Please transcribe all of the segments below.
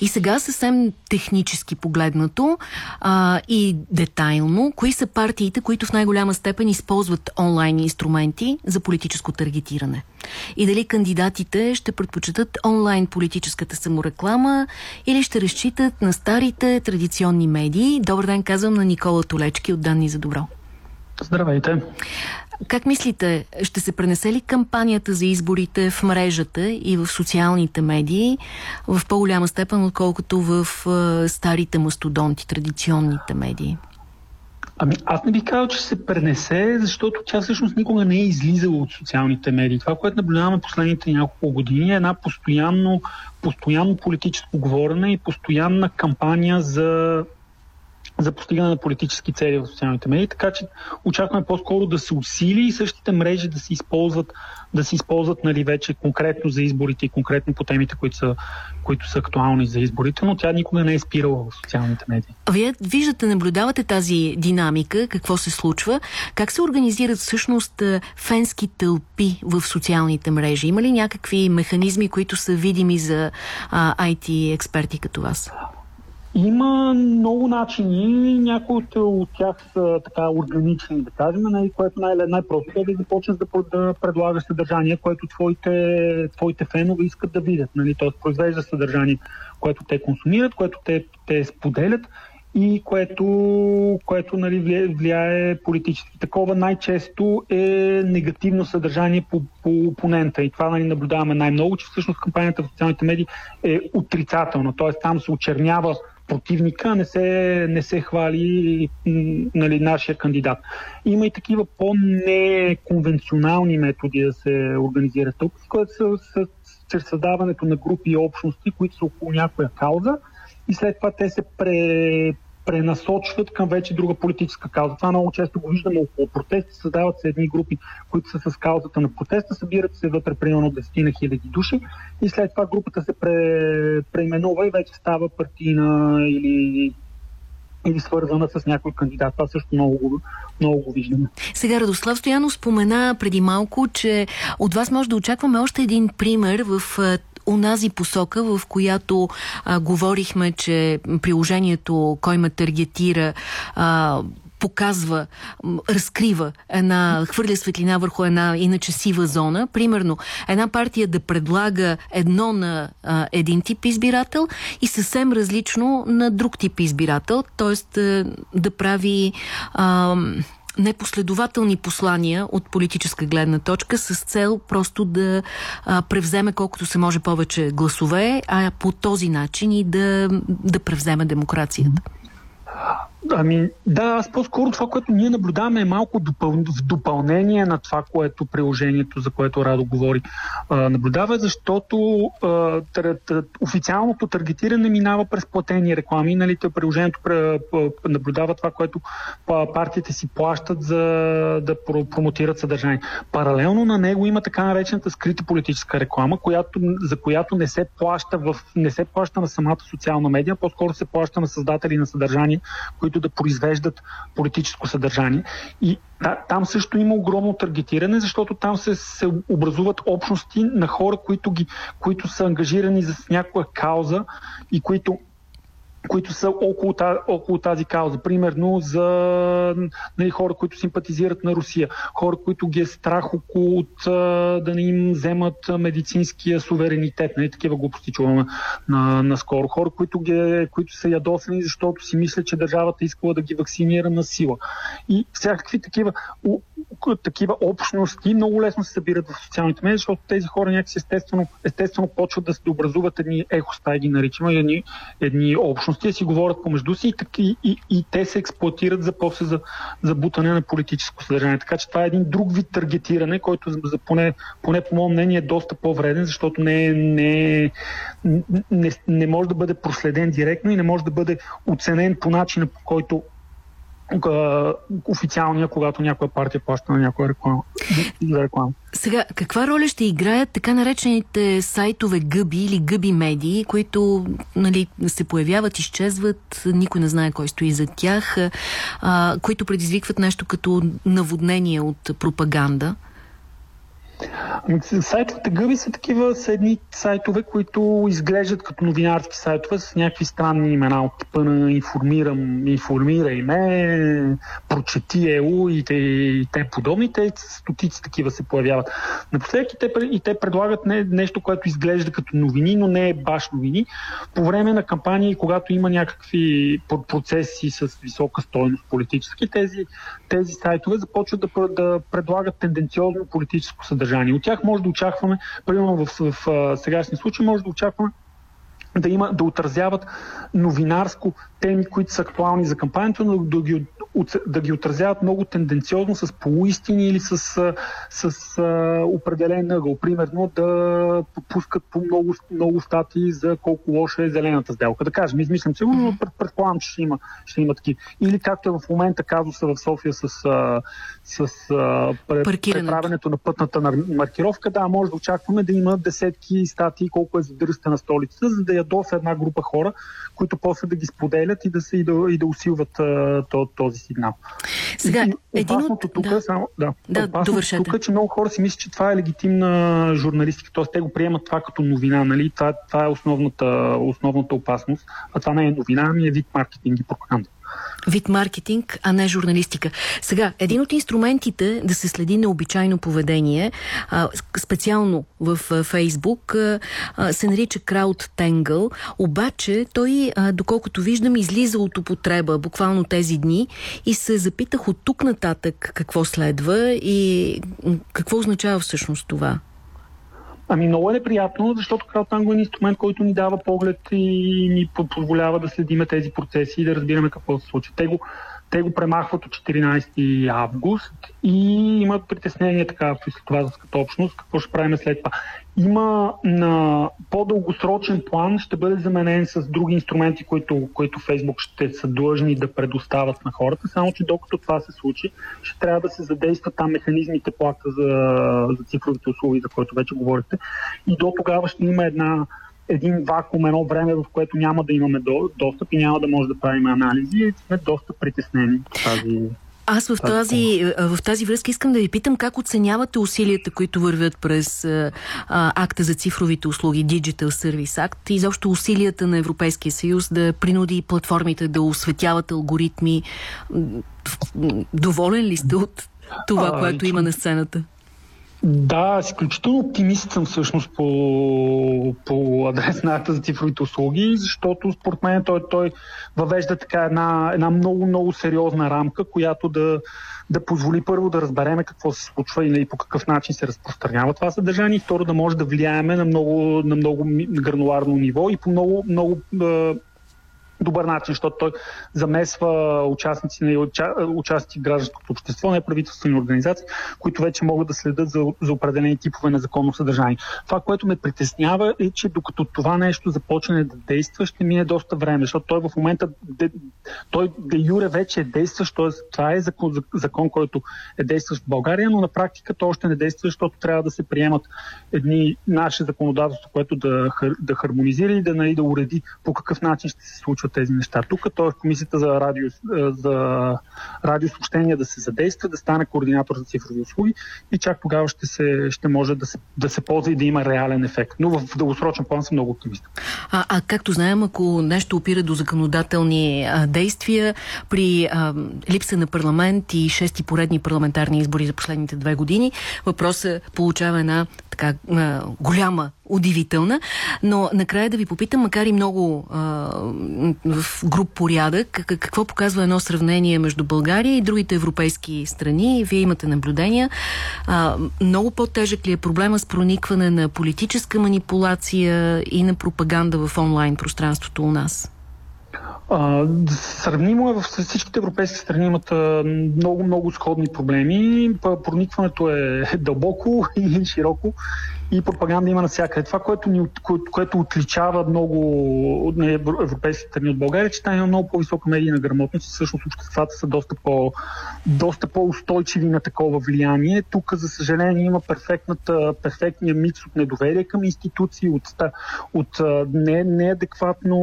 И сега съвсем технически погледнато а, и детайлно, кои са партиите, които в най-голяма степен използват онлайн инструменти за политическо таргетиране? И дали кандидатите ще предпочитат онлайн политическата самореклама или ще разчитат на старите традиционни медии? Добър ден, казвам на Никола Толечки от Данни за добро. Здравейте! Как мислите, ще се пренесе ли кампанията за изборите в мрежата и в социалните медии в по-голяма степен, отколкото в старите мастодонти, традиционните медии? Ами аз не би казал, че се пренесе, защото тя всъщност никога не е излизала от социалните медии. Това, което наблюдаваме последните няколко години е една постоянно, постоянно политическо говорене и постоянна кампания за за постигане на политически цели в социалните медии, така че очакваме по-скоро да се усили и същите мрежи да се използват, да се използват нали, вече конкретно за изборите и конкретно по темите, които са, които са актуални за изборите, но тя никога не е спирала в социалните медии. Вие виждате, наблюдавате тази динамика, какво се случва, как се организират всъщност фенски тълпи в социалните мрежи? Има ли някакви механизми, които са видими за а, IT експерти като вас? Има много начини, някои от, от тях са така органични, да кажем, най- което най- най-просто е да започнеш да, да предлагаш съдържание, което твоите, твоите фенове искат да видят. Нали? Тоест произвежда съдържание, което те консумират, което те, те споделят и което, което нали, влияе политически. Такова най-често е негативно съдържание по, по опонента. И това нали, наблюдаваме най-много, че всъщност кампанията в социалните медии е отрицателна. Т.е. там се очернява противника, не се, не се хвали нали, нашия кандидат. Има и такива по-неконвенционални методи да се организира тук, което са, са чрез създаването на групи и общности, които са около някоя кауза и след това те се пре, пренасочват към вече друга политическа кауза. Това много често го виждаме около протести. Създават се едни групи, които са с каузата на протеста, събират се вътре примерно 10 на хиляди души и след това групата се пре, преименува и вече става партийна или или свързана с някой кандидат. Това също много, много го виждаме. Сега Радослав Стоянов спомена преди малко, че от вас може да очакваме още един пример в онази посока, в която а, говорихме, че приложението, кой ме таргетира, а, показва, разкрива една, хвърля светлина върху една иначе сива зона. Примерно, една партия да предлага едно на а, един тип избирател и съвсем различно на друг тип избирател, т.е. да прави а, непоследователни послания от политическа гледна точка с цел просто да а, превземе колкото се може повече гласове, а по този начин и да, да превземе демокрацията. Ами да, аз по-скоро това, което ние наблюдаваме е малко допъл... в допълнение на това, което приложението, за което Радо говори, наблюдава, защото а, тър, тър, официалното таргетиране минава през платени реклами. Нали, приложението пр, пр, наблюдава това, което партиите си плащат за да промотират съдържание. Паралелно на него има така наречената скрита политическа реклама, която, за която не се плаща в, не се плаща на самата социална медия, по-скоро се плаща на създатели на съдържание, които които да произвеждат политическо съдържание. И да, там също има огромно таргетиране, защото там се, се образуват общности на хора, които, ги, които са ангажирани с някоя кауза и които които са около, около тази кауза. Примерно за нали, хора, които симпатизират на Русия, хора, които ги е страх около от да не им вземат медицинския суверенитет. Нали, такива глупости чуваме на, на скоро. Хора, които, ги, които са ядосани, защото си мислят, че държавата искала да ги вакцинира на сила. И всякакви такива, такива общности много лесно се събират в социалните медии, защото тези хора някакси естествено, естествено почват да се образуват едни ехостаи, ги наричаме, едни, едни общности си говорят помежду си и, таки, и, и те се експлуатират за после за, за бутане на политическо съдържание. Така че това е един друг вид таргетиране, който за, поне, поне по моем мнение е доста по-вреден, защото не, не, не, не може да бъде проследен директно и не може да бъде оценен по начина, по който официалния, когато някоя партия плаща на някоя реклама. За реклама. Сега, каква роля ще играят така наречените сайтове гъби или гъби медии, които нали, се появяват, изчезват, никой не знае кой стои за тях, а, които предизвикват нещо като наводнение от пропаганда? Ами, сайтовете гъби са такива са едни сайтове, които изглеждат като новинарски сайтове с някакви странни имена от типа на информирам, информирай ме, прочети ЕУ и те, и те подобни. Те стотици такива се появяват. Напоследък и те, и те предлагат не, нещо, което изглежда като новини, но не е баш новини. По време на кампании, когато има някакви процеси с висока стойност политически, тези, тези сайтове започват да, да предлагат тенденциозно политическо съдържание. От тях може да очакваме, примерно в, в, в сегашния случай, може да очакваме да, има, да отразяват новинарско теми, които са актуални за кампанията, но да ги да ги отразяват много тенденциозно с полуистини или с, с, с определен ъгъл. Примерно да пускат по много, много статии за колко лоша е зелената сделка. Да кажем, измислям сигурно, но пред, предполагам, че ще има, ще има такива. Или както е в момента казуса в София с, с, с преправенето на пътната маркировка, да, може да очакваме да има десетки статии колко е задръста на столицата, за да ядоса една група хора, които после да ги споделят и да, се, и да, и да усилват а, този сигнал. Сега, и, един от... тук, да. само, да, да тук е, че много хора си мислят, че това е легитимна журналистика, т.е. те го приемат това като новина, нали? Това, това е основната, основната опасност, а това не е новина, ами е вид маркетинг и пропаганда вид маркетинг, а не журналистика. Сега, един от инструментите да се следи необичайно поведение, а, специално в а, Фейсбук, а, се нарича CrowdTangle, обаче той, а, доколкото виждам, излиза от употреба буквално тези дни и се запитах от тук нататък какво следва и какво означава всъщност това. Ами много е неприятно, защото краудтанго е инструмент, който ни дава поглед и ни позволява да следиме тези процеси и да разбираме какво се случва. Те го, те го премахват от 14 август и имат притеснение така за като общност, какво ще правим след това. Има на по-дългосрочен план ще бъде заменен с други инструменти, които, които Facebook ще са длъжни да предоставят на хората, само че докато това се случи, ще трябва да се задействат там механизмите плата за, за цифровите услуги, за които вече говорите. И до тогава ще има една един вакуум, едно време, в което няма да имаме до, достъп и няма да може да правим анализи и сме доста притеснени тази аз в тази, в тази връзка искам да ви питам как оценявате усилията, които вървят през а, акта за цифровите услуги, Digital Service Act и заобщо усилията на Европейския съюз да принуди платформите да осветяват алгоритми. Доволен ли сте от това, което има на сцената? Да, изключително оптимист съм всъщност по, по адрес на за цифровите услуги, защото според мен той, той въвежда така една, една много, много сериозна рамка, която да, да позволи първо да разбереме какво се случва и нали, по какъв начин се разпространява това съдържание и второ да може да влияеме на много, на много грануларно ниво и по много, много добър начин, защото той замесва участници, на участници в гражданското общество, неправителствени организации, които вече могат да следят за, за определени типове на законно съдържание. Това, което ме притеснява е, че докато това нещо започне да действа, ще мине доста време, защото той в момента, де, той де юре вече е действащ, т.е. това е закон, закон, който е действащ в България, но на практика той още не действа, защото трябва да се приемат едни наше законодателство, което да, да хармонизира и да, нали, да уреди по какъв начин ще се случва случват тези неща. Тук, т.е. комисията за, радио, е, за радиосъобщения да се задейства, да стане координатор за цифрови услуги и чак тогава ще, се, ще може да се, да се ползва и да има реален ефект. Но в дългосрочен план съм много оптимист. А, а както знаем, ако нещо опира до законодателни а, действия, при а, липса на парламент и шести поредни парламентарни избори за последните две години, въпросът получава една така а, голяма удивителна, но накрая да ви попитам, макар и много а, в груп порядък, какво показва едно сравнение между България и другите европейски страни? Вие имате наблюдения. А, много по-тежък ли е проблема с проникване на политическа манипулация и на пропаганда в онлайн пространството у нас? А, сравнимо е в всичките европейски страни имат много, много сходни проблеми. Проникването е дълбоко и широко и пропаганда има навсякъде. Това, което, ни, което отличава много от европейските страни от България, е, че там има много по-висока медийна грамотност. Всъщност обществата са доста, по, доста по-устойчиви на такова влияние. Тук, за съжаление, има перфектния микс от недоверие към институции, от, от не, неадекватно,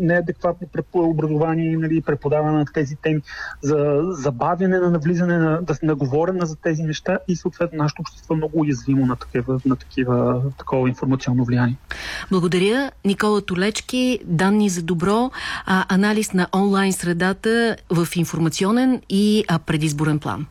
неадекватно образование нали, преподаване на тези теми, за забавяне на навлизане на, да, на говорене за тези неща и съответно нашето общество е много уязвимо на, такива, на такива, такова информационно влияние. Благодаря. Никола Толечки, данни за добро, а, анализ на онлайн средата в информационен и предизборен план.